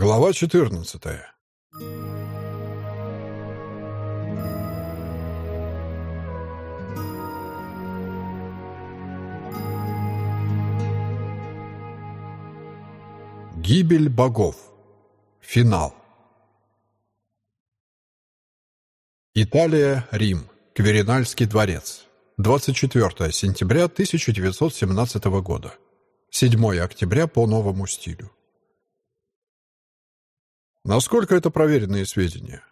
Глава 14. Гибель богов. Финал. Италия, Рим. Кверинальский дворец. 24 сентября 1917 года. 7 октября по новому стилю. Насколько это проверенные сведения?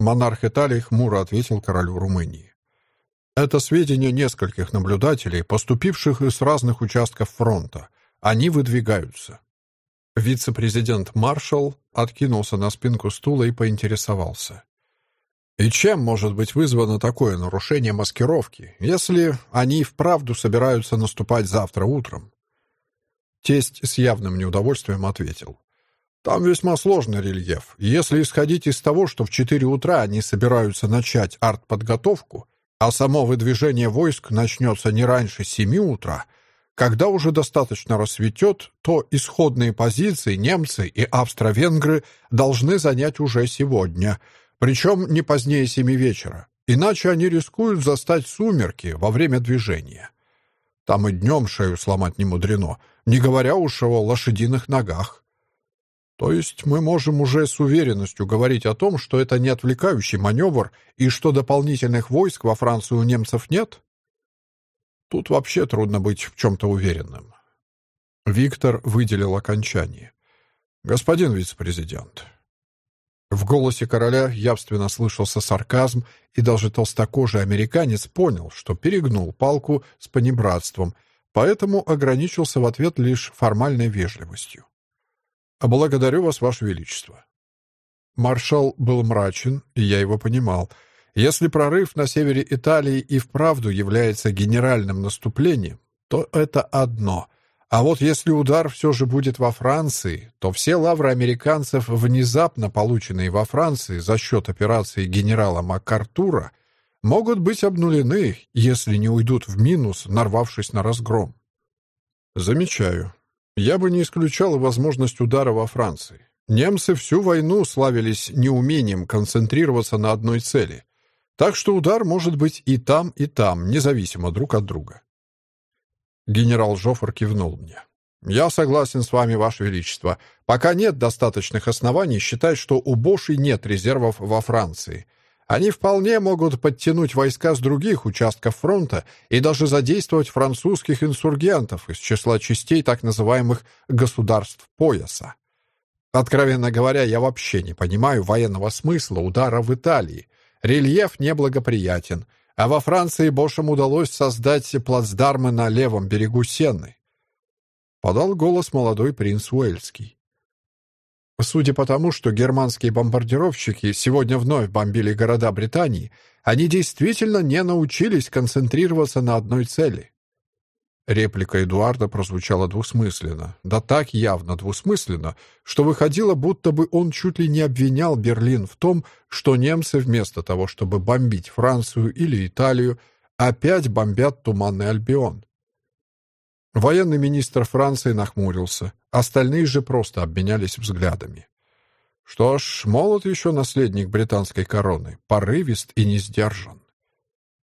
Монарх Италии хмуро ответил королю Румынии. Это сведения нескольких наблюдателей, поступивших из разных участков фронта. Они выдвигаются. Вице-президент Маршалл откинулся на спинку стула и поинтересовался. И чем может быть вызвано такое нарушение маскировки, если они вправду собираются наступать завтра утром? Тесть с явным неудовольствием ответил. Там весьма сложный рельеф. Если исходить из того, что в 4 утра они собираются начать артподготовку, а само выдвижение войск начнется не раньше 7 утра, когда уже достаточно рассветет, то исходные позиции немцы и австро-венгры должны занять уже сегодня, причем не позднее 7 вечера, иначе они рискуют застать сумерки во время движения. Там и днем шею сломать не мудрено, не говоря уж о лошадиных ногах. То есть мы можем уже с уверенностью говорить о том, что это не отвлекающий маневр и что дополнительных войск во Францию у немцев нет? Тут вообще трудно быть в чем-то уверенным. Виктор выделил окончание. «Господин вице-президент». В голосе короля явственно слышался сарказм, и даже толстокожий американец понял, что перегнул палку с понебратством, поэтому ограничился в ответ лишь формальной вежливостью. «Благодарю вас, Ваше Величество». Маршал был мрачен, и я его понимал. Если прорыв на севере Италии и вправду является генеральным наступлением, то это одно. А вот если удар все же будет во Франции, то все лавры американцев, внезапно полученные во Франции за счет операции генерала МакАртура, могут быть обнулены, если не уйдут в минус, нарвавшись на разгром. Замечаю. Я бы не исключал возможность удара во Франции. Немцы всю войну славились неумением концентрироваться на одной цели. Так что удар может быть и там, и там, независимо друг от друга. Генерал Жофр кивнул мне. «Я согласен с вами, Ваше Величество. Пока нет достаточных оснований считать, что у Боши нет резервов во Франции. Они вполне могут подтянуть войска с других участков фронта и даже задействовать французских инсургентов из числа частей так называемых «государств пояса». Откровенно говоря, я вообще не понимаю военного смысла удара в Италии. Рельеф неблагоприятен, а во Франции Бошам удалось создать плацдармы на левом берегу Сенны. Подал голос молодой принц Уэльский. Судя по тому, что германские бомбардировщики сегодня вновь бомбили города Британии, они действительно не научились концентрироваться на одной цели. Реплика Эдуарда прозвучала двусмысленно, да так явно двусмысленно, что выходило, будто бы он чуть ли не обвинял Берлин в том, что немцы вместо того, чтобы бомбить Францию или Италию, опять бомбят Туманный Альбион. Военный министр Франции нахмурился. Остальные же просто обменялись взглядами. Что ж, молод еще наследник британской короны, порывист и не сдержан.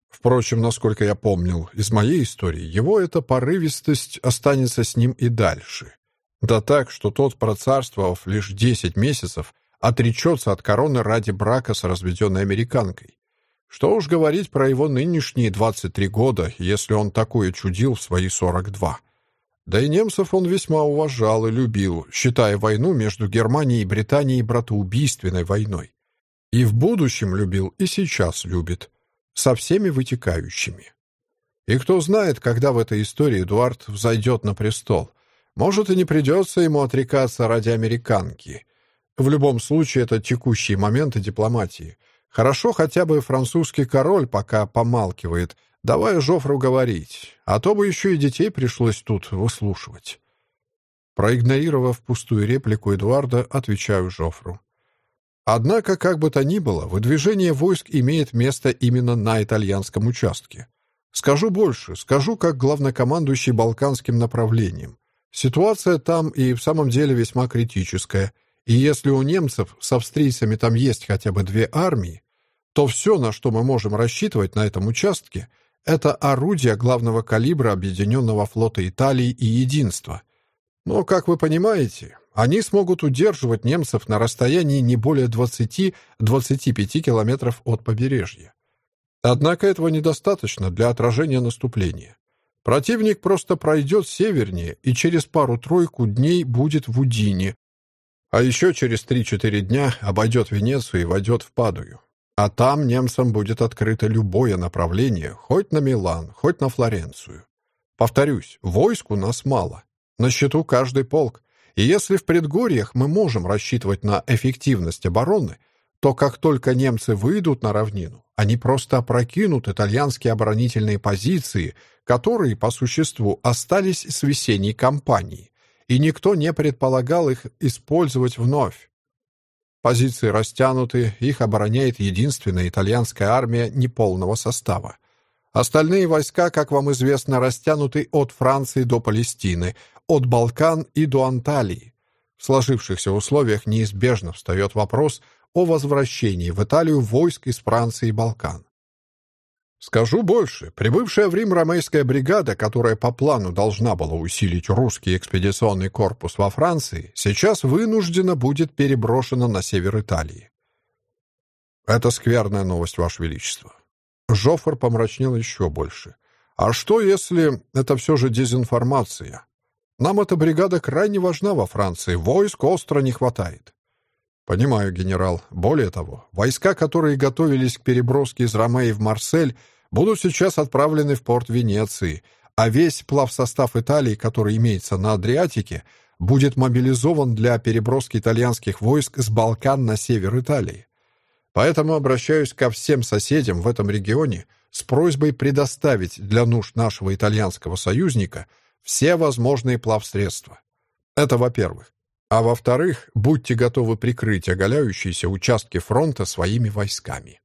Впрочем, насколько я помнил из моей истории, его эта порывистость останется с ним и дальше. Да так, что тот, процарствовав лишь десять месяцев, отречется от короны ради брака с разведенной американкой. Что уж говорить про его нынешние 23 года, если он такое чудил в свои 42. Да и немцев он весьма уважал и любил, считая войну между Германией и Британией братоубийственной войной. И в будущем любил, и сейчас любит. Со всеми вытекающими. И кто знает, когда в этой истории Эдуард взойдет на престол. Может, и не придется ему отрекаться ради американки. В любом случае, это текущие моменты дипломатии. Хорошо хотя бы французский король пока помалкивает, давая Жофру говорить, а то бы еще и детей пришлось тут выслушивать. Проигнорировав пустую реплику Эдуарда, отвечаю Жофру. Однако, как бы то ни было, выдвижение войск имеет место именно на итальянском участке. Скажу больше, скажу как главнокомандующий Балканским направлением. Ситуация там и в самом деле весьма критическая, И если у немцев с австрийцами там есть хотя бы две армии, то все, на что мы можем рассчитывать на этом участке, это орудия главного калибра Объединенного флота Италии и Единства. Но, как вы понимаете, они смогут удерживать немцев на расстоянии не более 20-25 километров от побережья. Однако этого недостаточно для отражения наступления. Противник просто пройдет севернее и через пару-тройку дней будет в Удине, а еще через 3-4 дня обойдет Венецию и войдет в Падую. А там немцам будет открыто любое направление, хоть на Милан, хоть на Флоренцию. Повторюсь, войск у нас мало. На счету каждый полк. И если в предгорьях мы можем рассчитывать на эффективность обороны, то как только немцы выйдут на равнину, они просто опрокинут итальянские оборонительные позиции, которые, по существу, остались с весенней кампании, и никто не предполагал их использовать вновь. Позиции растянуты, их обороняет единственная итальянская армия неполного состава. Остальные войска, как вам известно, растянуты от Франции до Палестины, от Балкан и до Анталии. В сложившихся условиях неизбежно встает вопрос о возвращении в Италию войск из Франции и Балкан. Скажу больше. Прибывшая в Рим ромейская бригада, которая по плану должна была усилить русский экспедиционный корпус во Франции, сейчас вынуждена будет переброшена на север Италии. Это скверная новость, Ваше Величество. Жофр помрачнел еще больше. А что, если это все же дезинформация? Нам эта бригада крайне важна во Франции, войск остро не хватает. Понимаю, генерал. Более того, войска, которые готовились к переброске из Ромеи в Марсель, будут сейчас отправлены в порт Венеции, а весь плавсостав Италии, который имеется на Адриатике, будет мобилизован для переброски итальянских войск с Балкан на север Италии. Поэтому обращаюсь ко всем соседям в этом регионе с просьбой предоставить для нужд нашего итальянского союзника все возможные плавсредства. Это во-первых. А во-вторых, будьте готовы прикрыть оголяющиеся участки фронта своими войсками.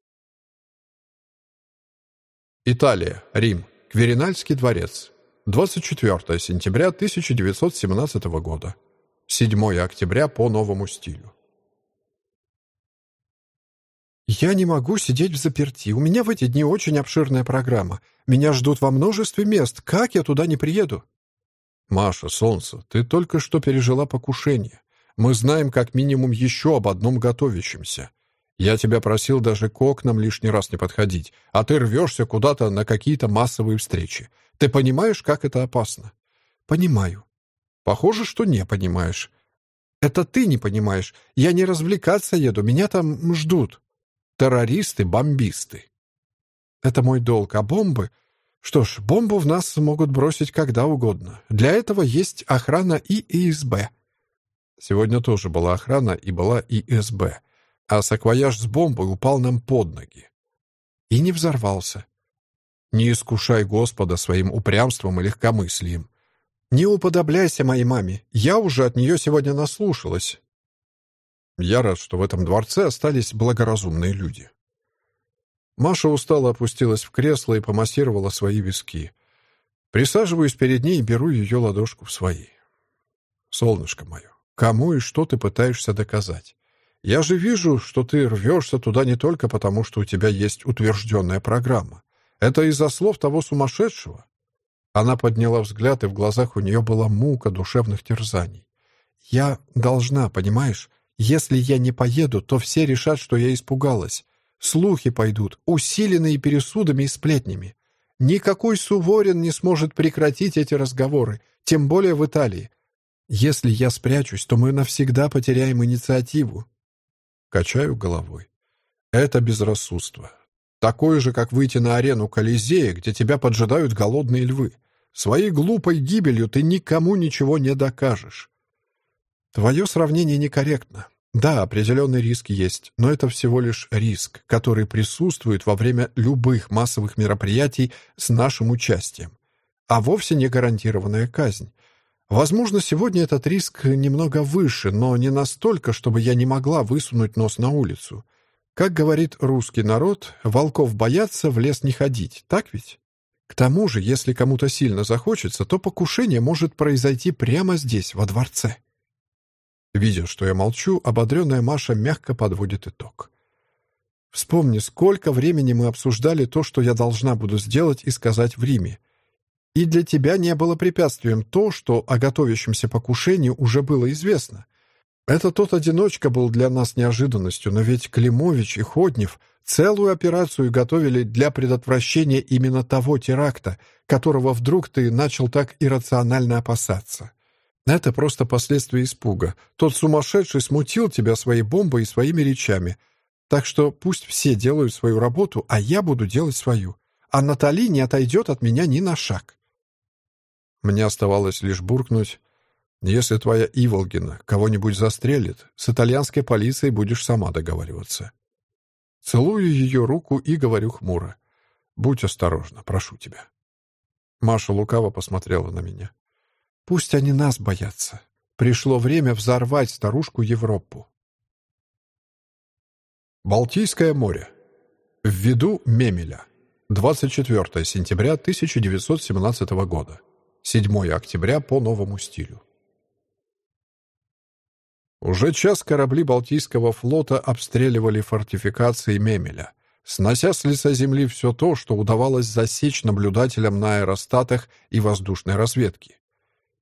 Италия, Рим, Кверинальский дворец. 24 сентября 1917 года. 7 октября по новому стилю. «Я не могу сидеть в заперти. У меня в эти дни очень обширная программа. Меня ждут во множестве мест. Как я туда не приеду?» «Маша, солнце, ты только что пережила покушение. Мы знаем как минимум еще об одном готовящемся. Я тебя просил даже к окнам лишний раз не подходить, а ты рвешься куда-то на какие-то массовые встречи. Ты понимаешь, как это опасно? Понимаю. Похоже, что не понимаешь. Это ты не понимаешь. Я не развлекаться еду, меня там ждут. Террористы, бомбисты. Это мой долг, а бомбы... Что ж, бомбу в нас могут бросить когда угодно. Для этого есть охрана и ИСБ. Сегодня тоже была охрана и была ИСБ а саквояж с бомбой упал нам под ноги. И не взорвался. Не искушай Господа своим упрямством и легкомыслием. Не уподобляйся моей маме, я уже от нее сегодня наслушалась. Я рад, что в этом дворце остались благоразумные люди. Маша устало опустилась в кресло и помассировала свои виски. Присаживаюсь перед ней и беру ее ладошку в свои. «Солнышко мое, кому и что ты пытаешься доказать? Я же вижу, что ты рвешься туда не только потому, что у тебя есть утвержденная программа. Это из-за слов того сумасшедшего». Она подняла взгляд, и в глазах у нее была мука душевных терзаний. «Я должна, понимаешь? Если я не поеду, то все решат, что я испугалась. Слухи пойдут, усиленные пересудами и сплетнями. Никакой Суворин не сможет прекратить эти разговоры, тем более в Италии. Если я спрячусь, то мы навсегда потеряем инициативу. Качаю головой. Это безрассудство. Такое же, как выйти на арену Колизея, где тебя поджидают голодные львы. Своей глупой гибелью ты никому ничего не докажешь. Твое сравнение некорректно. Да, определенный риск есть, но это всего лишь риск, который присутствует во время любых массовых мероприятий с нашим участием, а вовсе не гарантированная казнь. Возможно, сегодня этот риск немного выше, но не настолько, чтобы я не могла высунуть нос на улицу. Как говорит русский народ, волков боятся, в лес не ходить, так ведь? К тому же, если кому-то сильно захочется, то покушение может произойти прямо здесь, во дворце. Видя, что я молчу, ободренная Маша мягко подводит итог. Вспомни, сколько времени мы обсуждали то, что я должна буду сделать и сказать в Риме. И для тебя не было препятствием то, что о готовящемся покушении уже было известно. Это тот одиночка был для нас неожиданностью, но ведь Климович и Ходнев целую операцию готовили для предотвращения именно того теракта, которого вдруг ты начал так иррационально опасаться. Это просто последствия испуга. Тот сумасшедший смутил тебя своей бомбой и своими речами — так что пусть все делают свою работу, а я буду делать свою. А Натали не отойдет от меня ни на шаг. Мне оставалось лишь буркнуть. Если твоя Иволгина кого-нибудь застрелит, с итальянской полицией будешь сама договариваться. Целую ее руку и говорю хмуро. Будь осторожна, прошу тебя. Маша лукаво посмотрела на меня. Пусть они нас боятся. Пришло время взорвать старушку Европу. Балтийское море. В виду Мемеля. 24 сентября 1917 года. 7 октября по новому стилю. Уже час корабли Балтийского флота обстреливали фортификации Мемеля, снося с лица земли все то, что удавалось засечь наблюдателям на аэростатах и воздушной разведке.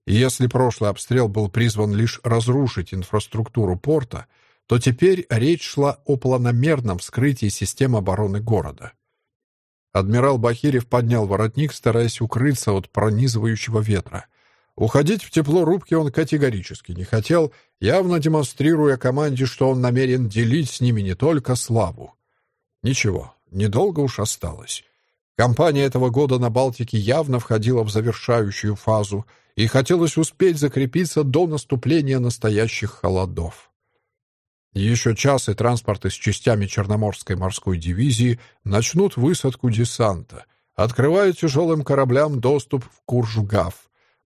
И если прошлый обстрел был призван лишь разрушить инфраструктуру порта, то теперь речь шла о планомерном вскрытии систем обороны города. Адмирал Бахирев поднял воротник, стараясь укрыться от пронизывающего ветра. Уходить в тепло рубки он категорически не хотел, явно демонстрируя команде, что он намерен делить с ними не только славу. Ничего, недолго уж осталось. Кампания этого года на Балтике явно входила в завершающую фазу, и хотелось успеть закрепиться до наступления настоящих холодов. Еще час и транспорты с частями Черноморской морской дивизии начнут высадку десанта, открывая тяжелым кораблям доступ в Куржгав,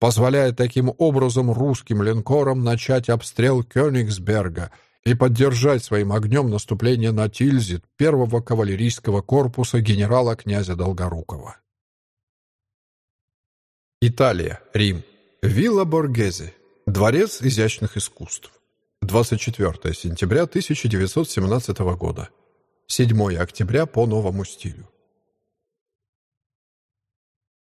позволяя таким образом русским линкорам начать обстрел Кёнигсберга и поддержать своим огнем наступление на Тильзит первого кавалерийского корпуса генерала князя Долгорукова. Италия, Рим. Вилла Боргезе. Дворец изящных искусств. 24 сентября 1917 года. 7 октября по новому стилю.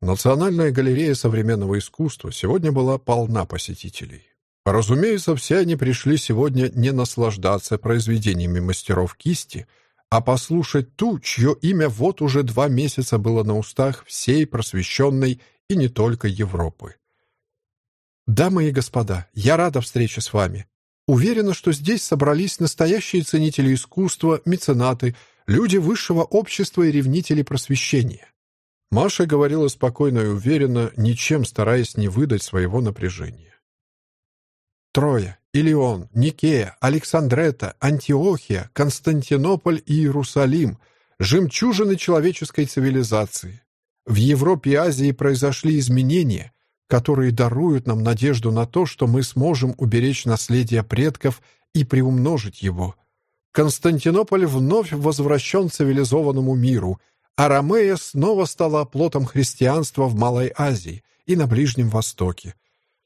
Национальная галерея современного искусства сегодня была полна посетителей. Разумеется, все они пришли сегодня не наслаждаться произведениями мастеров кисти, а послушать ту, чье имя вот уже два месяца было на устах всей просвещенной и не только Европы. «Дамы и господа, я рада встрече с вами», Уверена, что здесь собрались настоящие ценители искусства, меценаты, люди высшего общества и ревнители просвещения. Маша говорила спокойно и уверенно, ничем стараясь не выдать своего напряжения. Троя, Илион, Никея, Александрета, Антиохия, Константинополь и Иерусалим — жемчужины человеческой цивилизации. В Европе и Азии произошли изменения, которые даруют нам надежду на то, что мы сможем уберечь наследие предков и приумножить его. Константинополь вновь возвращен цивилизованному миру, а Ромея снова стала оплотом христианства в Малой Азии и на Ближнем Востоке.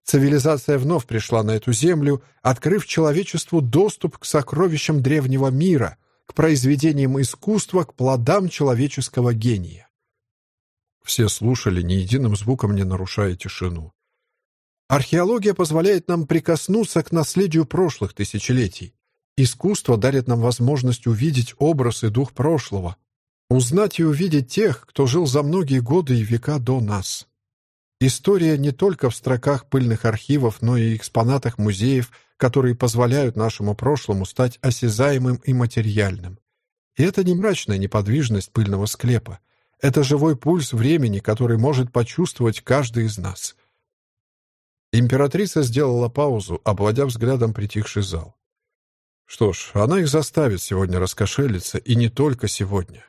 Цивилизация вновь пришла на эту землю, открыв человечеству доступ к сокровищам древнего мира, к произведениям искусства, к плодам человеческого гения. Все слушали, ни единым звуком не нарушая тишину. Археология позволяет нам прикоснуться к наследию прошлых тысячелетий. Искусство дарит нам возможность увидеть образ и дух прошлого, узнать и увидеть тех, кто жил за многие годы и века до нас. История не только в строках пыльных архивов, но и экспонатах музеев, которые позволяют нашему прошлому стать осязаемым и материальным. И это не мрачная неподвижность пыльного склепа. Это живой пульс времени, который может почувствовать каждый из нас. Императрица сделала паузу, обводя взглядом притихший зал. Что ж, она их заставит сегодня раскошелиться, и не только сегодня.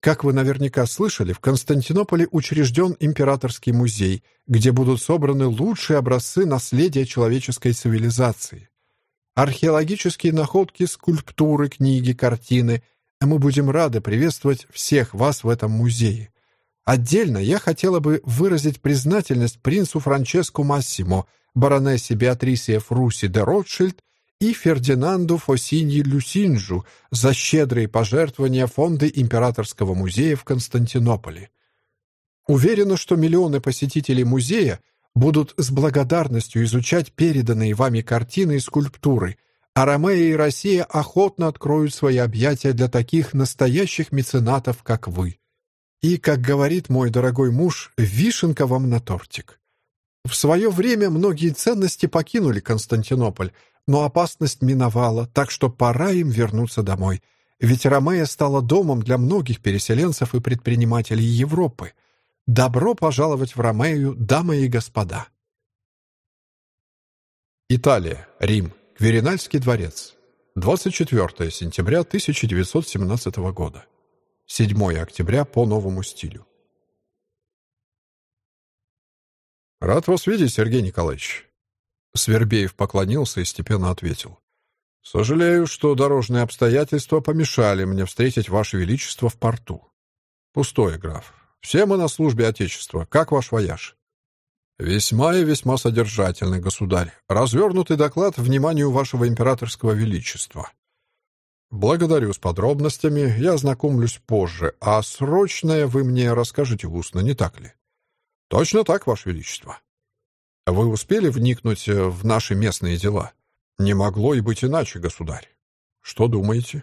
Как вы наверняка слышали, в Константинополе учрежден императорский музей, где будут собраны лучшие образцы наследия человеческой цивилизации. Археологические находки, скульптуры, книги, картины — мы будем рады приветствовать всех вас в этом музее. Отдельно я хотела бы выразить признательность принцу Франческо Массимо, баронессе Беатрисе Фруси де Ротшильд и Фердинанду Фосиньи Люсинджу за щедрые пожертвования фонда Императорского музея в Константинополе. Уверена, что миллионы посетителей музея будут с благодарностью изучать переданные вами картины и скульптуры, а Ромея и Россия охотно откроют свои объятия для таких настоящих меценатов, как вы. И, как говорит мой дорогой муж, вишенка вам на тортик. В свое время многие ценности покинули Константинополь, но опасность миновала, так что пора им вернуться домой. Ведь Ромея стала домом для многих переселенцев и предпринимателей Европы. Добро пожаловать в Ромею, дамы и господа. Италия, Рим, Кверинальский дворец. 24 сентября 1917 года. 7 октября по новому стилю. «Рад вас видеть, Сергей Николаевич». Свербеев поклонился и степенно ответил. «Сожалею, что дорожные обстоятельства помешали мне встретить Ваше Величество в порту. Пустое, граф. Все мы на службе Отечества. Как ваш вояж?» «Весьма и весьма содержательный, государь. Развернутый доклад вниманию Вашего Императорского Величества. Благодарю с подробностями, я ознакомлюсь позже, а срочное вы мне расскажете устно, не так ли?» «Точно так, Ваше Величество». «Вы успели вникнуть э, в наши местные дела?» «Не могло и быть иначе, государь». «Что думаете?»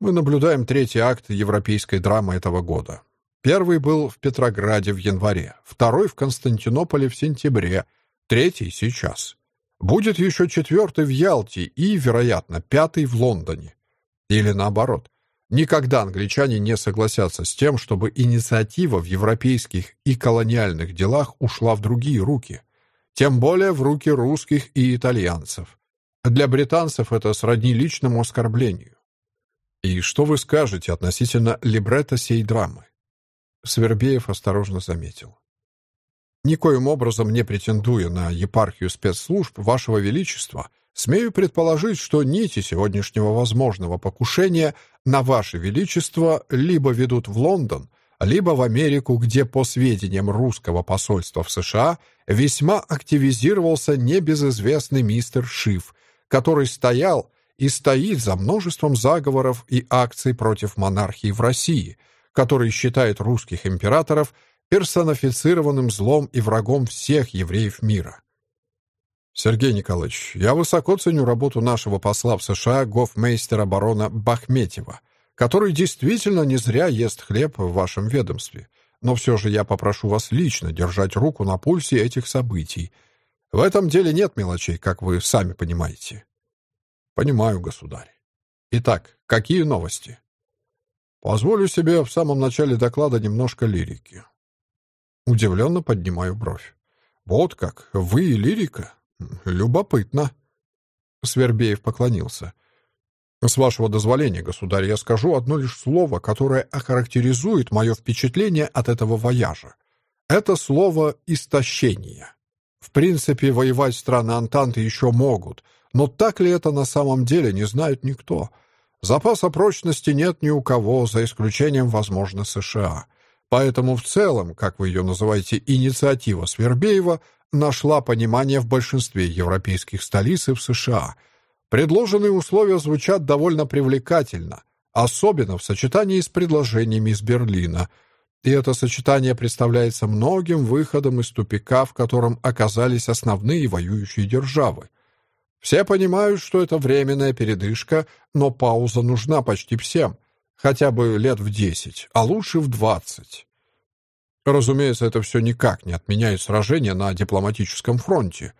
«Мы наблюдаем третий акт европейской драмы этого года. Первый был в Петрограде в январе, второй в Константинополе в сентябре, третий сейчас. Будет еще четвертый в Ялте и, вероятно, пятый в Лондоне. Или наоборот. Никогда англичане не согласятся с тем, чтобы инициатива в европейских и колониальных делах ушла в другие руки, тем более в руки русских и итальянцев. Для британцев это сродни личному оскорблению. И что вы скажете относительно либретто сей драмы? Свербеев осторожно заметил. Никоим образом не претендуя на епархию спецслужб Вашего Величества, смею предположить, что нити сегодняшнего возможного покушения на Ваше Величество либо ведут в Лондон, либо в Америку, где, по сведениям русского посольства в США, весьма активизировался небезызвестный мистер Шиф, который стоял и стоит за множеством заговоров и акций против монархии в России, который считает русских императоров персонифицированным злом и врагом всех евреев мира. Сергей Николаевич, я высоко ценю работу нашего посла в США гофмейстера барона Бахметьева, который действительно не зря ест хлеб в вашем ведомстве. Но все же я попрошу вас лично держать руку на пульсе этих событий. В этом деле нет мелочей, как вы сами понимаете. Понимаю, государь. Итак, какие новости? Позволю себе в самом начале доклада немножко лирики. Удивленно поднимаю бровь. Вот как, вы лирика? «Любопытно». Свербеев поклонился. «С вашего дозволения, государь, я скажу одно лишь слово, которое охарактеризует мое впечатление от этого вояжа. Это слово «истощение». В принципе, воевать страны Антанты еще могут, но так ли это на самом деле, не знает никто. Запаса прочности нет ни у кого, за исключением, возможно, США. Поэтому в целом, как вы ее называете, инициатива Свербеева нашла понимание в большинстве европейских столиц и в США. Предложенные условия звучат довольно привлекательно, особенно в сочетании с предложениями из Берлина. И это сочетание представляется многим выходом из тупика, в котором оказались основные воюющие державы. Все понимают, что это временная передышка, но пауза нужна почти всем, хотя бы лет в десять, а лучше в двадцать. Разумеется, это все никак не отменяет сражения на дипломатическом фронте.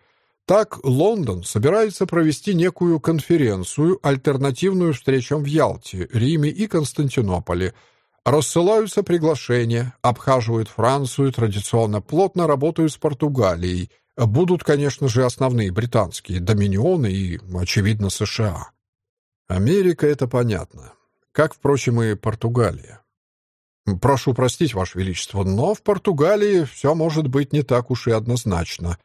Так, Лондон собирается провести некую конференцию, альтернативную встречам в Ялте, Риме и Константинополе. Рассылаются приглашения, обхаживают Францию, традиционно плотно работают с Португалией. Будут, конечно же, основные британские доминионы и, очевидно, США. Америка — это понятно. Как, впрочем, и Португалия. Прошу простить, Ваше Величество, но в Португалии все может быть не так уж и однозначно.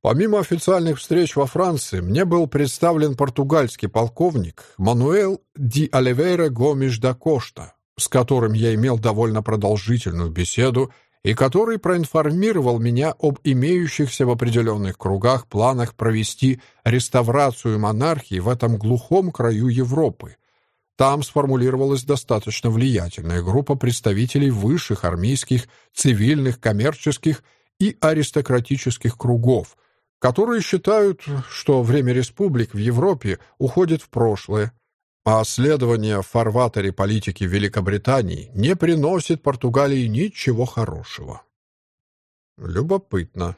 Помимо официальных встреч во Франции, мне был представлен португальский полковник Мануэл Ди Оливейра Гомеш да Кошта, с которым я имел довольно продолжительную беседу и который проинформировал меня об имеющихся в определенных кругах планах провести реставрацию монархии в этом глухом краю Европы. Там сформулировалась достаточно влиятельная группа представителей высших армейских, цивильных, коммерческих и аристократических кругов, которые считают, что время республик в Европе уходит в прошлое, а следование в фарватере политики Великобритании не приносит Португалии ничего хорошего. Любопытно.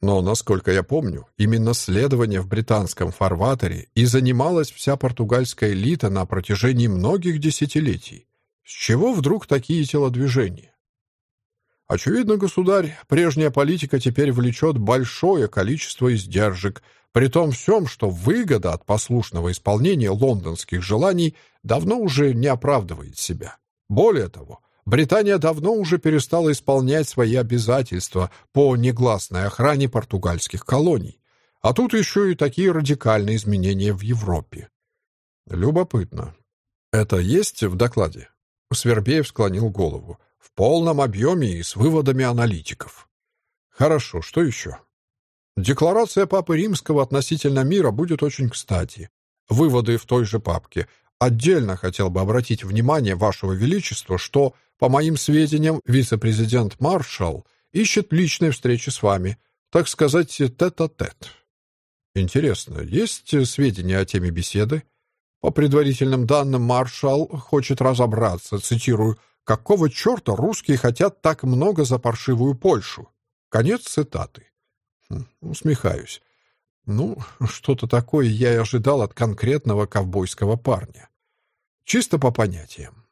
Но, насколько я помню, именно следование в британском фарватере и занималась вся португальская элита на протяжении многих десятилетий. С чего вдруг такие телодвижения? Очевидно, государь, прежняя политика теперь влечет большое количество издержек – при том всем, что выгода от послушного исполнения лондонских желаний давно уже не оправдывает себя. Более того, Британия давно уже перестала исполнять свои обязательства по негласной охране португальских колоний. А тут еще и такие радикальные изменения в Европе. Любопытно. Это есть в докладе? Свербеев склонил голову. В полном объеме и с выводами аналитиков. Хорошо, что еще? Декларация Папы Римского относительно мира будет очень кстати. Выводы в той же папке. Отдельно хотел бы обратить внимание Вашего Величества, что, по моим сведениям, вице-президент Маршалл ищет личной встречи с вами, так сказать, тет-а-тет. -тет. Интересно, есть сведения о теме беседы? По предварительным данным, маршал хочет разобраться, цитирую, «какого черта русские хотят так много за паршивую Польшу?» Конец цитаты. Усмехаюсь. Ну, что-то такое я и ожидал от конкретного ковбойского парня. Чисто по понятиям.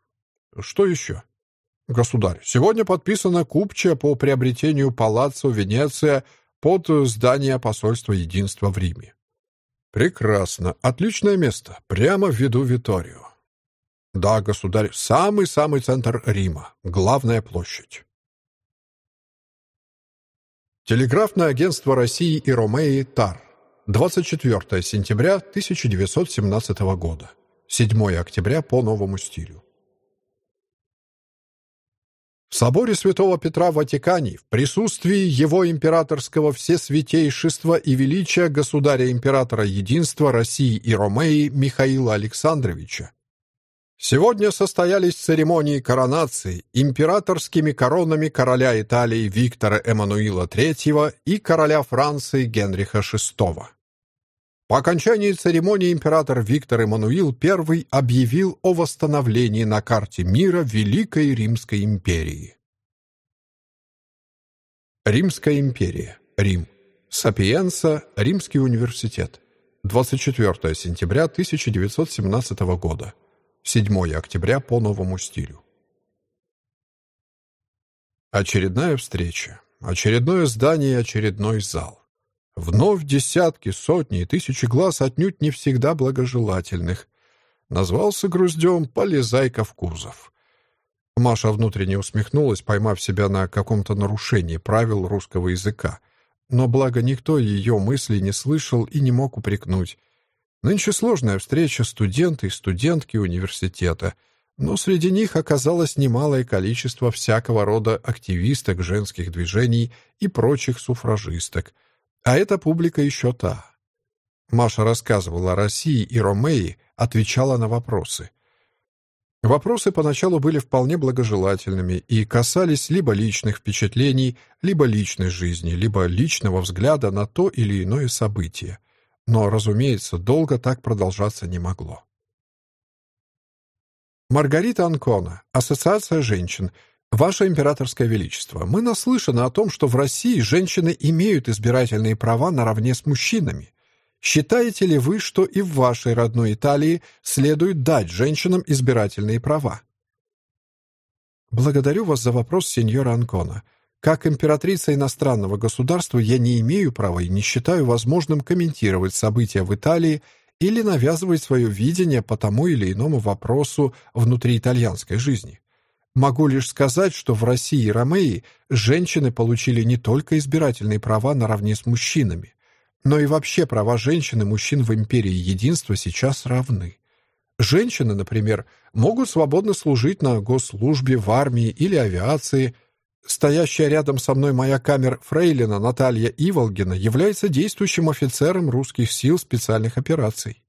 Что еще? Государь, сегодня подписана купча по приобретению палаццо Венеция под здание посольства Единства в Риме. Прекрасно. Отличное место. Прямо в виду Виторио. Да, государь, самый-самый центр Рима. Главная площадь. Телеграфное агентство России и Ромеи ТАР. 24 сентября 1917 года. 7 октября по новому стилю. В соборе Святого Петра в Ватикане в присутствии его императорского всесвятейшества и величия государя-императора единства России и Ромеи Михаила Александровича Сегодня состоялись церемонии коронации императорскими коронами короля Италии Виктора Эммануила III и короля Франции Генриха VI. По окончании церемонии император Виктор Эммануил I объявил о восстановлении на карте мира Великой Римской империи. Римская империя. Рим. Сапиенса. Римский университет. 24 сентября 1917 года. 7 октября по новому стилю. Очередная встреча. Очередное здание очередной зал. Вновь десятки, сотни и тысячи глаз отнюдь не всегда благожелательных. Назвался груздем «Полезай-ка в кузов». Маша внутренне усмехнулась, поймав себя на каком-то нарушении правил русского языка. Но благо никто ее мыслей не слышал и не мог упрекнуть. Нынче сложная встреча студенты и студентки университета, но среди них оказалось немалое количество всякого рода активисток женских движений и прочих суфражисток. А эта публика еще та. Маша рассказывала о России и Ромеи, отвечала на вопросы. Вопросы поначалу были вполне благожелательными и касались либо личных впечатлений, либо личной жизни, либо личного взгляда на то или иное событие. Но, разумеется, долго так продолжаться не могло. Маргарита Анкона, Ассоциация женщин. Ваше императорское величество, мы наслышаны о том, что в России женщины имеют избирательные права наравне с мужчинами. Считаете ли вы, что и в вашей родной Италии следует дать женщинам избирательные права? Благодарю вас за вопрос, сеньора Анкона. Как императрица иностранного государства я не имею права и не считаю возможным комментировать события в Италии или навязывать свое видение по тому или иному вопросу внутри итальянской жизни. Могу лишь сказать, что в России и Ромеи женщины получили не только избирательные права наравне с мужчинами, но и вообще права женщин и мужчин в империи единства сейчас равны. Женщины, например, могут свободно служить на госслужбе в армии или авиации – Стоящая рядом со мной моя камер Фрейлина Наталья Иволгина является действующим офицером русских сил специальных операций.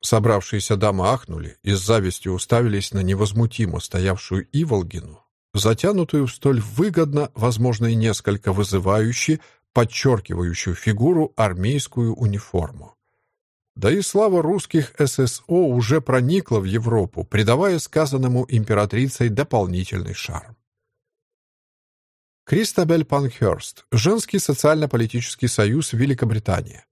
Собравшиеся дамы ахнули и с завистью уставились на невозмутимо стоявшую Иволгину, затянутую в столь выгодно, возможно, и несколько вызывающе, подчеркивающую фигуру армейскую униформу. Да и слава русских ССО уже проникла в Европу, придавая сказанному императрицей дополнительный шарм. Кристабель Панхерст. Женский социально-политический союз Великобритании.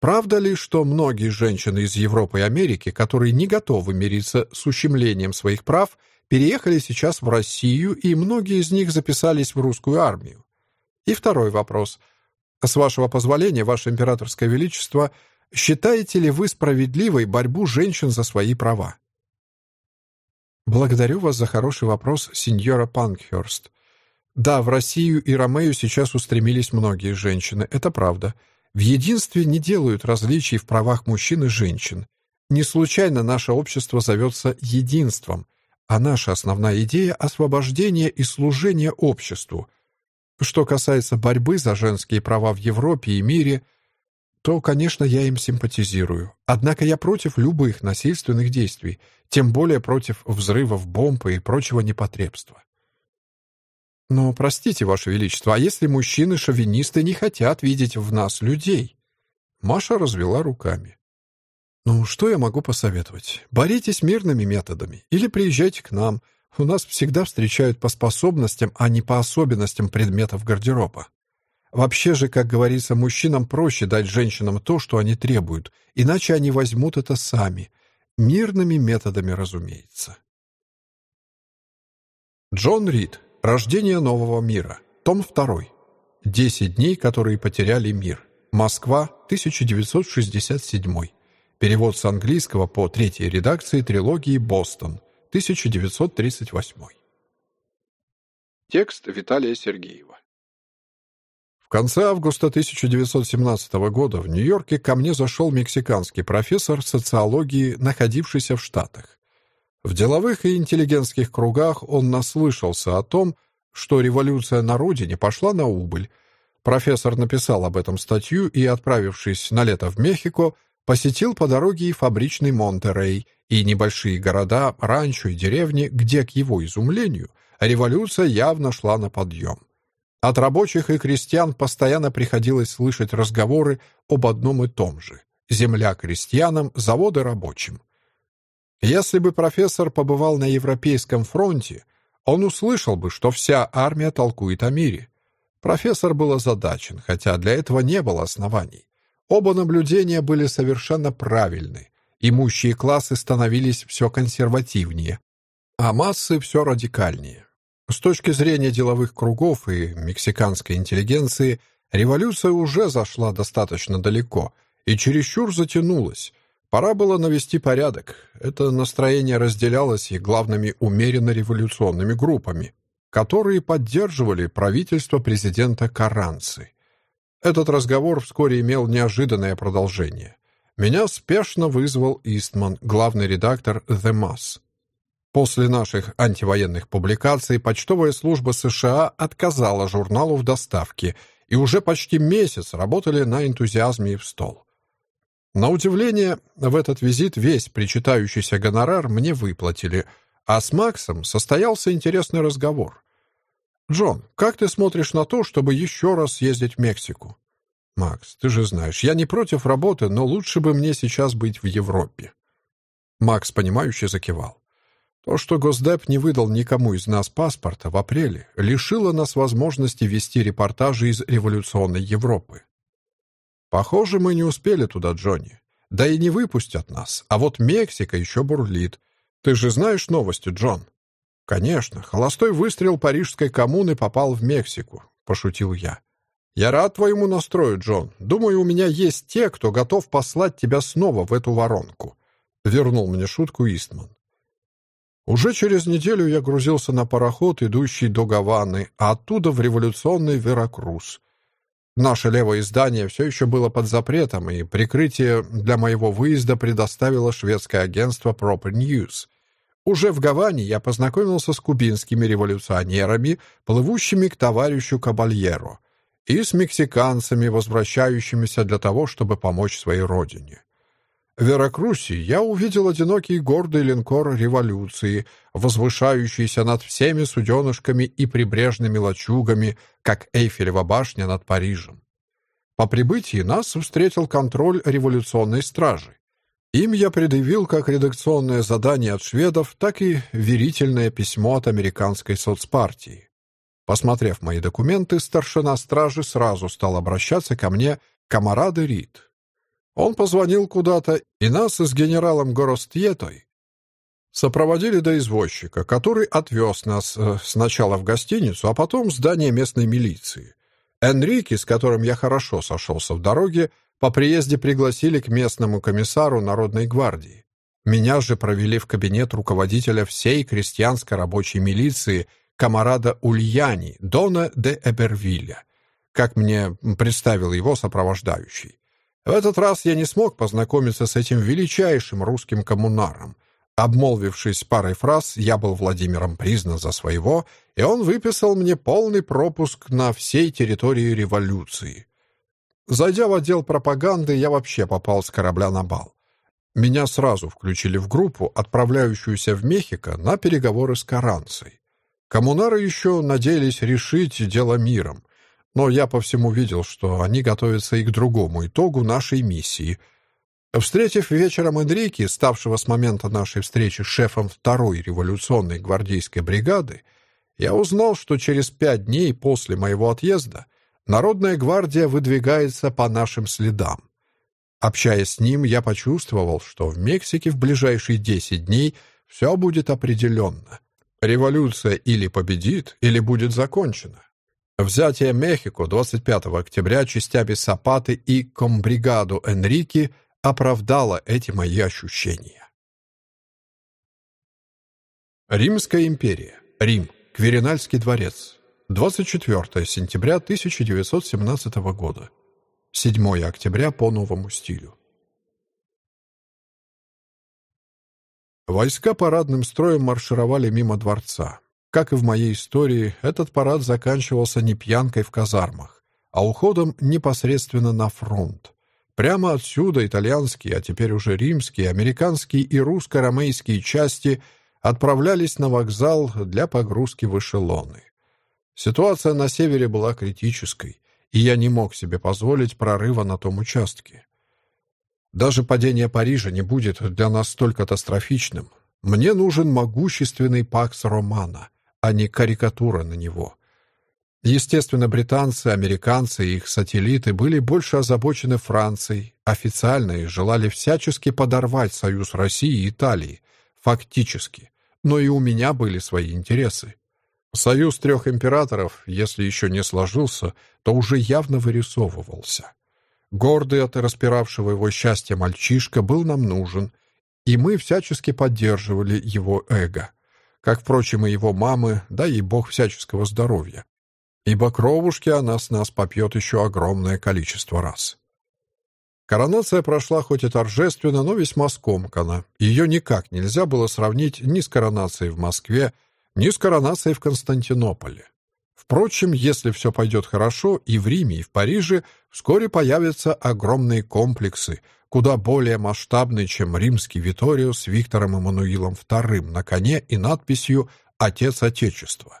Правда ли, что многие женщины из Европы и Америки, которые не готовы мириться с ущемлением своих прав, переехали сейчас в Россию, и многие из них записались в русскую армию? И второй вопрос. С вашего позволения, ваше императорское величество, считаете ли вы справедливой борьбу женщин за свои права? Благодарю вас за хороший вопрос, сеньора Панкхерст. Да, в Россию и Ромею сейчас устремились многие женщины, это правда. В единстве не делают различий в правах мужчин и женщин. Не случайно наше общество зовется единством, а наша основная идея — освобождение и служение обществу. Что касается борьбы за женские права в Европе и мире, то, конечно, я им симпатизирую. Однако я против любых насильственных действий, тем более против взрывов бомб и прочего непотребства. Но, простите, Ваше Величество, а если мужчины-шовинисты не хотят видеть в нас людей? Маша развела руками. Ну, что я могу посоветовать? Боритесь мирными методами или приезжайте к нам. У нас всегда встречают по способностям, а не по особенностям предметов гардероба. Вообще же, как говорится, мужчинам проще дать женщинам то, что они требуют, иначе они возьмут это сами. Мирными методами, разумеется. Джон Рид. Рождение нового мира. Том 2. Десять дней, которые потеряли мир. Москва, 1967. Перевод с английского по третьей редакции трилогии «Бостон», 1938. Текст Виталия Сергеева. В конце августа 1917 года в Нью-Йорке ко мне зашел мексиканский профессор социологии, находившийся в Штатах. В деловых и интеллигентских кругах он наслышался о том, что революция на родине пошла на убыль. Профессор написал об этом статью и, отправившись на лето в Мехико, посетил по дороге и фабричный Монтерей, и небольшие города, ранчо и деревни, где, к его изумлению, революция явно шла на подъем. От рабочих и крестьян постоянно приходилось слышать разговоры об одном и том же – земля крестьянам, заводы рабочим – если бы профессор побывал на Европейском фронте, он услышал бы, что вся армия толкует о мире. Профессор был озадачен, хотя для этого не было оснований. Оба наблюдения были совершенно правильны. Имущие классы становились все консервативнее, а массы все радикальнее. С точки зрения деловых кругов и мексиканской интеллигенции, революция уже зашла достаточно далеко и чересчур затянулась, Пора было навести порядок. Это настроение разделялось и главными умеренно-революционными группами, которые поддерживали правительство президента Каранцы. Этот разговор вскоре имел неожиданное продолжение. Меня спешно вызвал Истман, главный редактор «The Mass». После наших антивоенных публикаций почтовая служба США отказала журналу в доставке и уже почти месяц работали на энтузиазме и в стол. На удивление, в этот визит весь причитающийся гонорар мне выплатили, а с Максом состоялся интересный разговор. «Джон, как ты смотришь на то, чтобы еще раз съездить в Мексику?» «Макс, ты же знаешь, я не против работы, но лучше бы мне сейчас быть в Европе». Макс, понимающе закивал. То, что Госдеп не выдал никому из нас паспорта в апреле, лишило нас возможности вести репортажи из революционной Европы. Похоже, мы не успели туда, Джонни. Да и не выпустят нас. А вот Мексика еще бурлит. Ты же знаешь новости, Джон? Конечно, холостой выстрел парижской коммуны попал в Мексику, пошутил я. Я рад твоему настрою, Джон. Думаю, у меня есть те, кто готов послать тебя снова в эту воронку. Вернул мне шутку Истман. Уже через неделю я грузился на пароход, идущий до Гаваны, а оттуда в революционный Веракрус. Наше левое издание все еще было под запретом, и прикрытие для моего выезда предоставило шведское агентство Proper News. Уже в Гаване я познакомился с кубинскими революционерами, плывущими к товарищу Кабальеро, и с мексиканцами, возвращающимися для того, чтобы помочь своей родине. В Веракрусе я увидел одинокий гордый линкор революции, возвышающийся над всеми суденышками и прибрежными лачугами, как Эйфелева башня над Парижем. По прибытии нас встретил контроль революционной стражи. Им я предъявил как редакционное задание от шведов, так и верительное письмо от американской соцпартии. Посмотрев мои документы, старшина стражи сразу стал обращаться ко мне «Камарады Рид». Он позвонил куда-то, и нас с генералом Горостьетой сопроводили до извозчика, который отвез нас э, сначала в гостиницу, а потом в здание местной милиции. Энрике, с которым я хорошо сошелся в дороге, по приезде пригласили к местному комиссару Народной гвардии. Меня же провели в кабинет руководителя всей крестьянско-рабочей милиции комарада Ульяни, Дона де Эбервилля, как мне представил его сопровождающий. В этот раз я не смог познакомиться с этим величайшим русским коммунаром, Обмолвившись парой фраз, я был Владимиром признан за своего, и он выписал мне полный пропуск на всей территории революции. Зайдя в отдел пропаганды, я вообще попал с корабля на бал. Меня сразу включили в группу, отправляющуюся в Мехико на переговоры с Каранцей. Коммунары еще надеялись решить дело миром, но я по всему видел, что они готовятся и к другому итогу нашей миссии — Встретив вечером Энрике, ставшего с момента нашей встречи шефом второй революционной гвардейской бригады, я узнал, что через пять дней после моего отъезда Народная гвардия выдвигается по нашим следам. Общаясь с ним, я почувствовал, что в Мексике в ближайшие десять дней все будет определенно. Революция или победит, или будет закончена. Взятие Мехико 25 октября частями Сапаты и комбригаду Энрике – оправдало эти мои ощущения. Римская империя. Рим. Кверинальский дворец. 24 сентября 1917 года. 7 октября по новому стилю. Войска парадным строем маршировали мимо дворца. Как и в моей истории, этот парад заканчивался не пьянкой в казармах, а уходом непосредственно на фронт. Прямо отсюда итальянские, а теперь уже римские, американские и русско-ромейские части отправлялись на вокзал для погрузки в эшелоны. Ситуация на севере была критической, и я не мог себе позволить прорыва на том участке. Даже падение Парижа не будет для нас столь катастрофичным. Мне нужен могущественный пакс Романа, а не карикатура на него — Естественно, британцы, американцы и их сателлиты были больше озабочены Францией, официально и желали всячески подорвать союз России и Италии, фактически. Но и у меня были свои интересы. Союз трех императоров, если еще не сложился, то уже явно вырисовывался. Гордый от распиравшего его счастья мальчишка был нам нужен, и мы всячески поддерживали его эго, как, впрочем, и его мамы, да и бог всяческого здоровья ибо кровушки она с нас попьет еще огромное количество раз. Коронация прошла хоть и торжественно, но весьма скомканно. Ее никак нельзя было сравнить ни с коронацией в Москве, ни с коронацией в Константинополе. Впрочем, если все пойдет хорошо, и в Риме, и в Париже вскоре появятся огромные комплексы, куда более масштабные, чем римский Виторио с Виктором Эммануилом II на коне и надписью «Отец Отечества».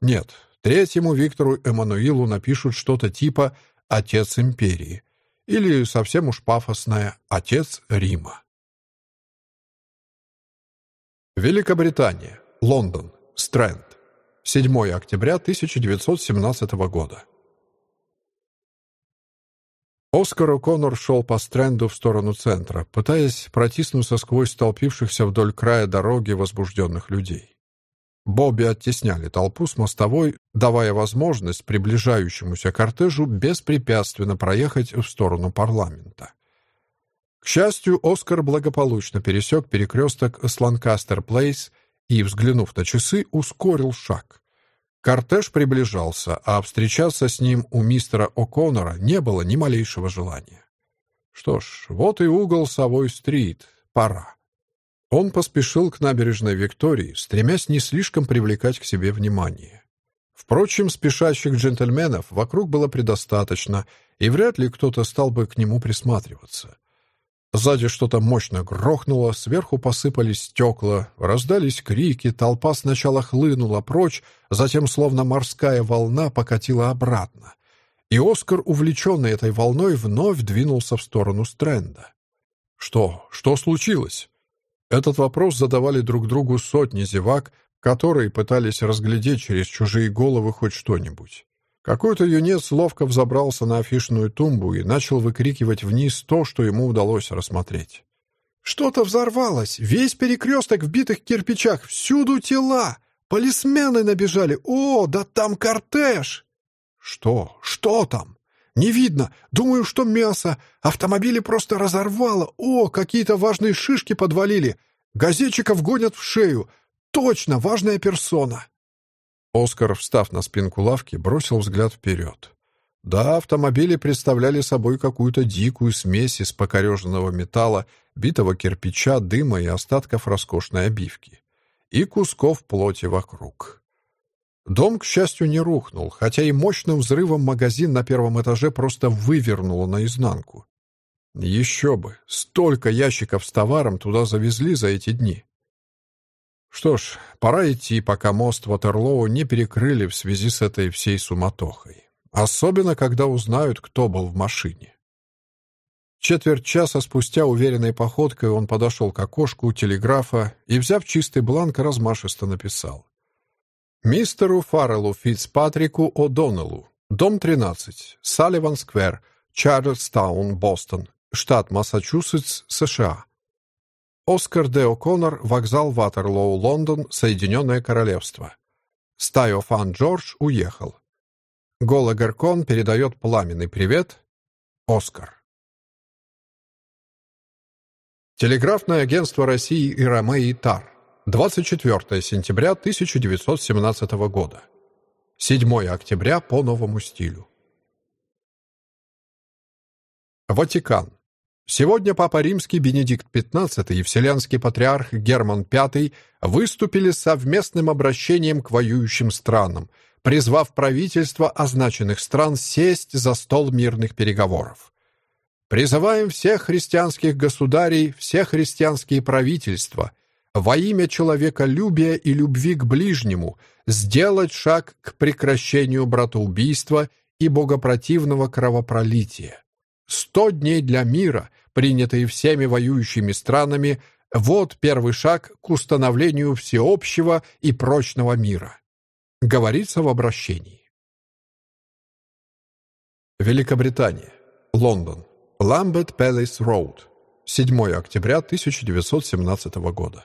Нет, Третьему Виктору Эммануилу напишут что-то типа «Отец империи» или совсем уж пафосное «Отец Рима». Великобритания. Лондон. Стрэнд. 7 октября 1917 года. Оскар О'Коннор шел по стренду в сторону центра, пытаясь протиснуться сквозь столпившихся вдоль края дороги возбужденных людей. Бобби оттесняли толпу с мостовой, давая возможность приближающемуся кортежу беспрепятственно проехать в сторону парламента. К счастью, Оскар благополучно пересек перекресток с Ланкастер-Плейс и, взглянув на часы, ускорил шаг. Кортеж приближался, а встречаться с ним у мистера О'Коннора не было ни малейшего желания. Что ж, вот и угол Совой-стрит. Пора. Он поспешил к набережной Виктории, стремясь не слишком привлекать к себе внимание. Впрочем, спешащих джентльменов вокруг было предостаточно, и вряд ли кто-то стал бы к нему присматриваться. Сзади что-то мощно грохнуло, сверху посыпались стекла, раздались крики, толпа сначала хлынула прочь, затем, словно морская волна, покатила обратно. И Оскар, увлеченный этой волной, вновь двинулся в сторону Стрэнда. «Что? Что случилось?» Этот вопрос задавали друг другу сотни зевак, которые пытались разглядеть через чужие головы хоть что-нибудь. Какой-то юнец ловко взобрался на афишную тумбу и начал выкрикивать вниз то, что ему удалось рассмотреть. «Что-то взорвалось! Весь перекресток в битых кирпичах! Всюду тела! Полисмены набежали! О, да там кортеж!» «Что? Что там?» «Не видно. Думаю, что мясо. Автомобили просто разорвало. О, какие-то важные шишки подвалили. Газетчиков гонят в шею. Точно, важная персона!» Оскар, встав на спинку лавки, бросил взгляд вперед. Да, автомобили представляли собой какую-то дикую смесь из покореженного металла, битого кирпича, дыма и остатков роскошной обивки. И кусков плоти вокруг. Дом, к счастью, не рухнул, хотя и мощным взрывом магазин на первом этаже просто вывернуло наизнанку. Еще бы, столько ящиков с товаром туда завезли за эти дни. Что ж, пора идти, пока мост Ватерлоу не перекрыли в связи с этой всей суматохой. Особенно, когда узнают, кто был в машине. Четверть часа спустя уверенной походкой он подошел к окошку телеграфа и, взяв чистый бланк, размашисто написал. «Мистеру Фарреллу Фицпатрику О'Доннеллу, дом 13, Салливан-сквер, Чарльстаун, Бостон, штат Массачусетс, США. Оскар Де О'Коннор, вокзал Ватерлоу, Лондон, Соединенное Королевство. Стайо Фан Джордж уехал. Голагеркон передает пламенный привет. Оскар. Телеграфное агентство России и Ромеи Тар. 24 сентября 1917 года. 7 октября по новому стилю. Ватикан. Сегодня Папа Римский Бенедикт XV и Вселенский Патриарх Герман V выступили совместным обращением к воюющим странам, призвав правительства означенных стран сесть за стол мирных переговоров. Призываем всех христианских государей, все христианские правительства во имя человеколюбия и любви к ближнему сделать шаг к прекращению братоубийства и богопротивного кровопролития Сто дней для мира, принятые всеми воюющими странами, вот первый шаг к установлению всеобщего и прочного мира. Говорится в обращении. Великобритания. Лондон. Ламбет Пэлис Роуд. 7 октября 1917 года.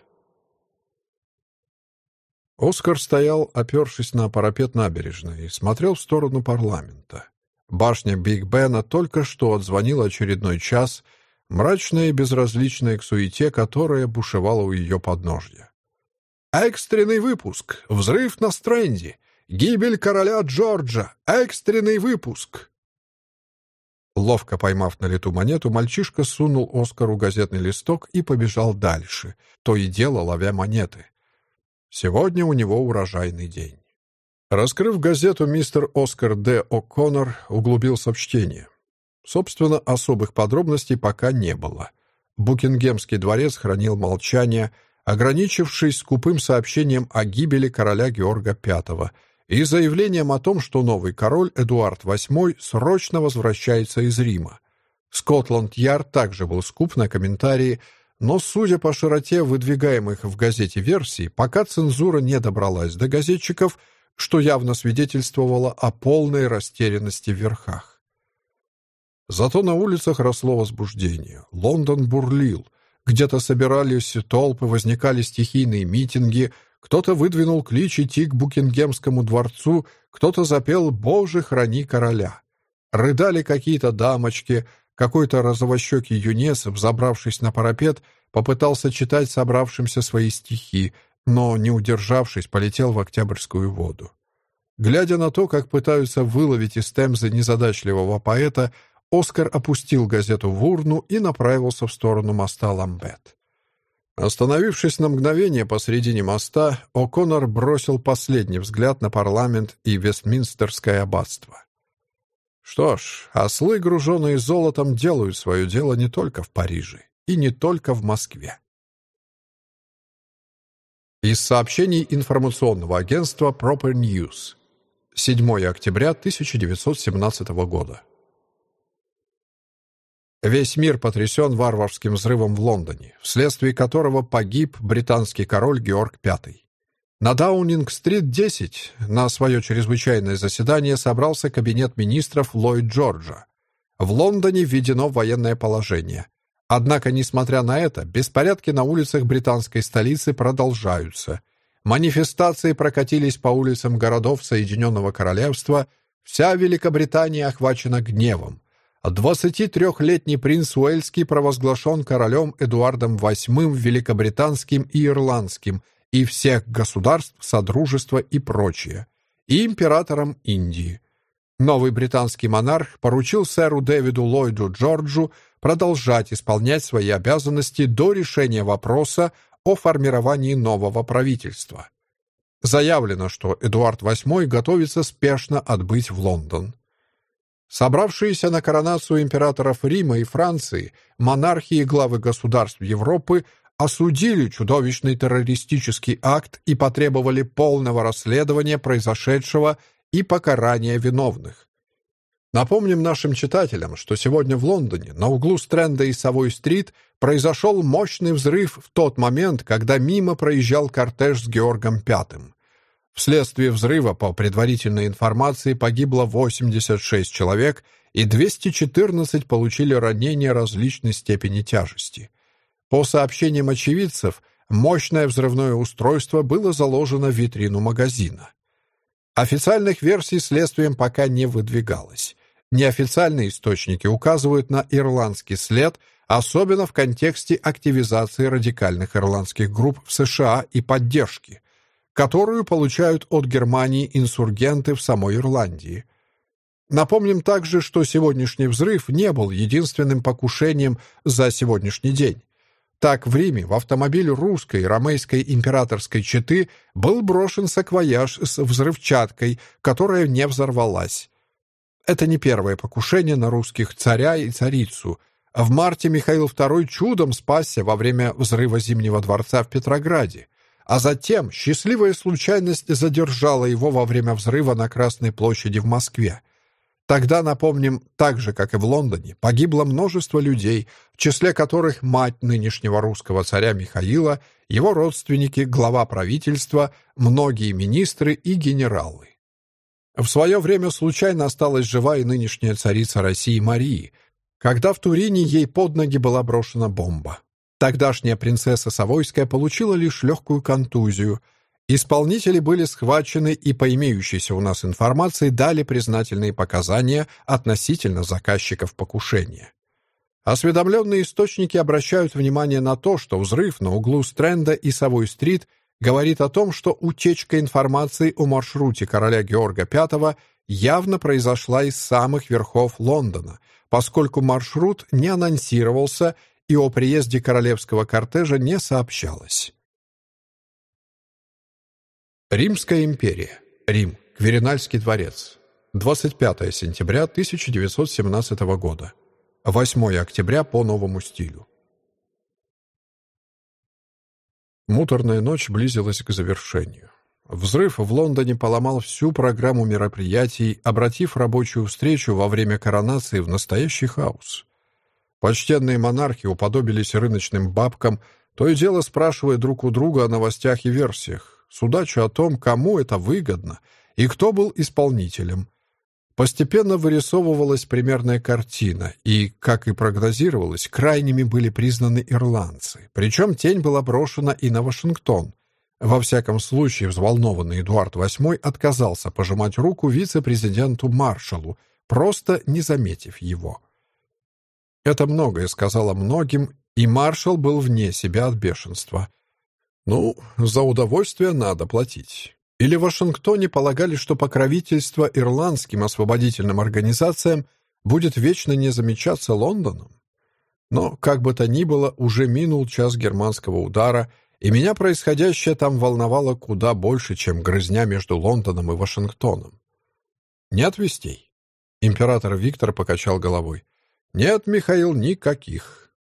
Оскар стоял, опершись на парапет набережной, и смотрел в сторону парламента. Башня Биг Бена только что отзвонила очередной час, мрачная и безразличная к суете, которая бушевала у ее подножья. «Экстренный выпуск! Взрыв на Стрэнде! Гибель короля Джорджа! Экстренный выпуск!» Ловко поймав на лету монету, мальчишка сунул Оскару газетный листок и побежал дальше, то и дело ловя монеты. Сегодня у него урожайный день. Раскрыв газету, мистер Оскар Д. О'Коннор углубился в чтение. Собственно, особых подробностей пока не было. Букингемский дворец хранил молчание, ограничившись скупым сообщением о гибели короля Георга V и заявлением о том, что новый король Эдуард VIII срочно возвращается из Рима. Скотланд-Ярд также был скуп на комментарии, но, судя по широте выдвигаемых в газете версий, пока цензура не добралась до газетчиков – что явно свидетельствовало о полной растерянности в верхах. Зато на улицах росло возбуждение. Лондон бурлил. Где-то собирались толпы, возникали стихийные митинги, кто-то выдвинул клич идти к Букингемскому дворцу, кто-то запел «Боже, храни короля». Рыдали какие-то дамочки, какой-то розовощекий юнец, взобравшись на парапет, попытался читать собравшимся свои стихи, но, не удержавшись, полетел в Октябрьскую воду. Глядя на то, как пытаются выловить из Темзы незадачливого поэта, Оскар опустил газету в урну и направился в сторону моста Ламбет. Остановившись на мгновение посредине моста, О'Коннор бросил последний взгляд на парламент и Вестминстерское аббатство. Что ж, ослы, груженные золотом, делают свое дело не только в Париже и не только в Москве. Из сообщений информационного агентства Proper News. 7 октября 1917 года. Весь мир потрясен варварским взрывом в Лондоне, вследствие которого погиб британский король Георг V. На Даунинг-стрит 10 на свое чрезвычайное заседание собрался кабинет министров Ллойд Джорджа. В Лондоне введено военное положение. Однако, несмотря на это, беспорядки на улицах британской столицы продолжаются. Манифестации прокатились по улицам городов Соединенного Королевства. Вся Великобритания охвачена гневом. 23-летний принц Уэльский провозглашен королем Эдуардом VIII Великобританским и Ирландским и всех государств Содружества и прочее, и императором Индии. Новый британский монарх поручил сэру Дэвиду Ллойду Джорджу продолжать исполнять свои обязанности до решения вопроса о формировании нового правительства. Заявлено, что Эдуард VIII готовится спешно отбыть в Лондон. Собравшиеся на коронацию императоров Рима и Франции, монархи и главы государств Европы осудили чудовищный террористический акт и потребовали полного расследования произошедшего и покарания виновных. Напомним нашим читателям, что сегодня в Лондоне, на углу Стрэнда и Совой-стрит, произошел мощный взрыв в тот момент, когда мимо проезжал кортеж с Георгом Пятым. Вследствие взрыва, по предварительной информации, погибло 86 человек и 214 получили ранения различной степени тяжести. По сообщениям очевидцев, мощное взрывное устройство было заложено в витрину магазина. Официальных версий следствием пока не выдвигалось. Неофициальные источники указывают на ирландский след, особенно в контексте активизации радикальных ирландских групп в США и поддержки – которую получают от Германии инсургенты в самой Ирландии. Напомним также, что сегодняшний взрыв не был единственным покушением за сегодняшний день. Так, в Риме в автомобиль русской ромейской императорской четы был брошен саквояж с взрывчаткой, которая не взорвалась. Это не первое покушение на русских царя и царицу. В марте Михаил II чудом спасся во время взрыва Зимнего дворца в Петрограде а затем счастливая случайность задержала его во время взрыва на Красной площади в Москве. Тогда, напомним, так же, как и в Лондоне, погибло множество людей, в числе которых мать нынешнего русского царя Михаила, его родственники, глава правительства, многие министры и генералы. В свое время случайно осталась жива и нынешняя царица России Марии, когда в Турине ей под ноги была брошена бомба. Тогдашняя принцесса Савойская получила лишь легкую контузию. Исполнители были схвачены и, по имеющейся у нас информации, дали признательные показания относительно заказчиков покушения. Осведомленные источники обращают внимание на то, что взрыв на углу Стрэнда и Совой-стрит говорит о том, что утечка информации о маршруте короля Георга V явно произошла из самых верхов Лондона, поскольку маршрут не анонсировался и о приезде королевского кортежа не сообщалось. Римская империя. Рим. Кверинальский дворец. 25 сентября 1917 года. 8 октября по новому стилю. Муторная ночь близилась к завершению. Взрыв в Лондоне поломал всю программу мероприятий, обратив рабочую встречу во время коронации в настоящий хаос. Почтенные монархи уподобились рыночным бабкам, то и дело спрашивая друг у друга о новостях и версиях, судачу о том, кому это выгодно и кто был исполнителем. Постепенно вырисовывалась примерная картина, и, как и прогнозировалось, крайними были признаны ирландцы. Причем тень была брошена и на Вашингтон. Во всяком случае, взволнованный Эдуард VIII отказался пожимать руку вице-президенту Маршалу, просто не заметив его. Это многое сказала многим, и маршал был вне себя от бешенства. Ну, за удовольствие надо платить. Или в Вашингтоне полагали, что покровительство ирландским освободительным организациям будет вечно не замечаться Лондоном? Но, как бы то ни было, уже минул час германского удара, и меня происходящее там волновало куда больше, чем грызня между Лондоном и Вашингтоном. «Нет вестей?» Император Виктор покачал головой. «Нет, Михаил, никаких».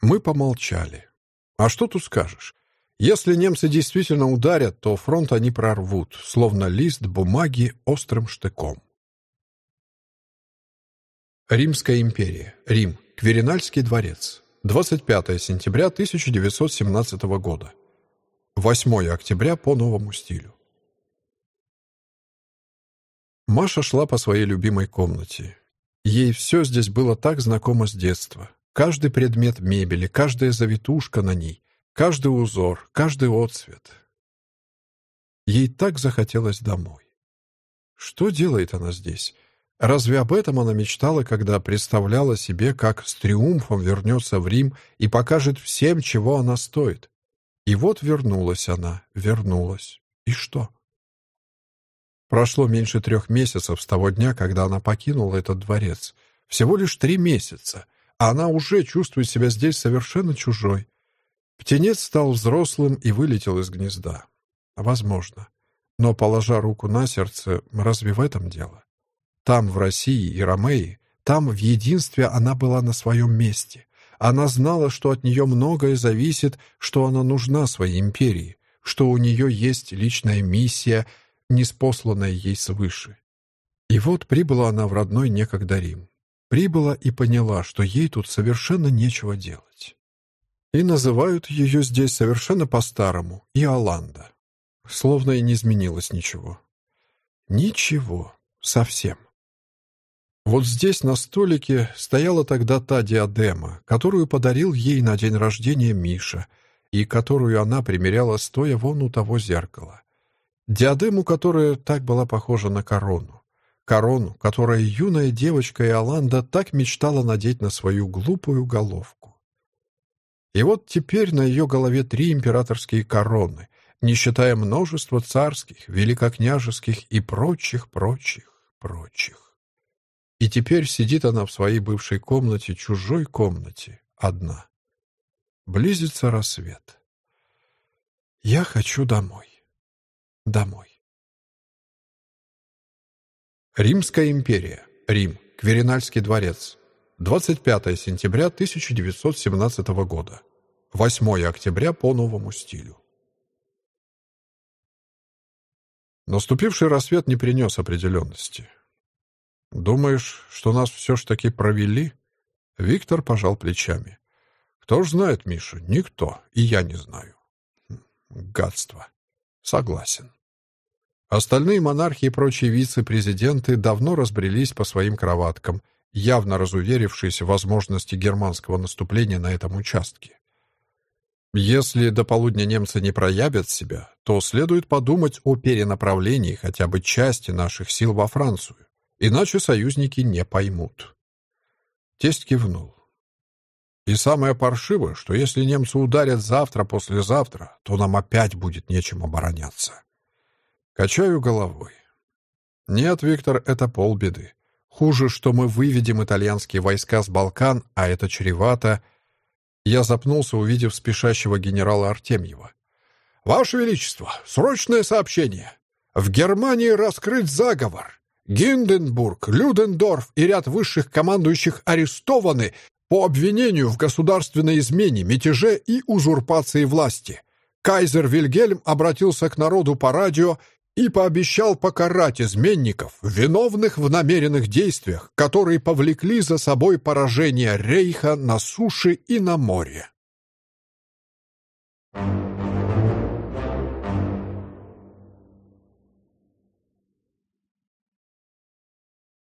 Мы помолчали. «А что тут скажешь? Если немцы действительно ударят, то фронт они прорвут, словно лист бумаги острым штыком». Римская империя. Рим. Кверинальский дворец. 25 сентября 1917 года. 8 октября по новому стилю. Маша шла по своей любимой комнате. Ей все здесь было так знакомо с детства. Каждый предмет мебели, каждая завитушка на ней, каждый узор, каждый отцвет. Ей так захотелось домой. Что делает она здесь? Разве об этом она мечтала, когда представляла себе, как с триумфом вернется в Рим и покажет всем, чего она стоит? И вот вернулась она, вернулась. И что? Прошло меньше трех месяцев с того дня, когда она покинула этот дворец. Всего лишь три месяца, а она уже чувствует себя здесь совершенно чужой. Птенец стал взрослым и вылетел из гнезда. Возможно. Но, положа руку на сердце, разве в этом дело? Там, в России и Ромеи, там, в единстве, она была на своем месте. Она знала, что от нее многое зависит, что она нужна своей империи, что у нее есть личная миссия — неспосланное ей свыше. И вот прибыла она в родной некогда Рим. Прибыла и поняла, что ей тут совершенно нечего делать. И называют ее здесь совершенно по-старому — Иоланда. Словно и не изменилось ничего. Ничего. Совсем. Вот здесь на столике стояла тогда та диадема, которую подарил ей на день рождения Миша, и которую она примеряла, стоя вон у того зеркала. Диадему, которая так была похожа на корону. Корону, которую юная девочка Иоланда так мечтала надеть на свою глупую головку. И вот теперь на ее голове три императорские короны, не считая множества царских, великокняжеских и прочих, прочих, прочих. И теперь сидит она в своей бывшей комнате, чужой комнате, одна. Близится рассвет. Я хочу домой домой. Римская империя. Рим. Кверинальский дворец. 25 сентября 1917 года. 8 октября по новому стилю. Наступивший рассвет не принес определенности. «Думаешь, что нас все ж таки провели?» Виктор пожал плечами. «Кто ж знает, Миша? Никто. И я не знаю». Хм, гадство. Согласен. Остальные монархи и прочие вице-президенты давно разбрелись по своим кроваткам, явно разуверившись в возможности германского наступления на этом участке. Если до полудня немцы не проявят себя, то следует подумать о перенаправлении хотя бы части наших сил во Францию, иначе союзники не поймут. Тесть кивнул. И самое паршивое, что если немцы ударят завтра-послезавтра, то нам опять будет нечем обороняться. Качаю головой. Нет, Виктор, это полбеды. Хуже, что мы выведем итальянские войска с Балкан, а это чревато. Я запнулся, увидев спешащего генерала Артемьева. «Ваше Величество, срочное сообщение! В Германии раскрыт заговор. Гинденбург, Людендорф и ряд высших командующих арестованы по обвинению в государственной измене, мятеже и узурпации власти. Кайзер Вильгельм обратился к народу по радио и пообещал покарать изменников, виновных в намеренных действиях, которые повлекли за собой поражение Рейха на суше и на море. Thank you.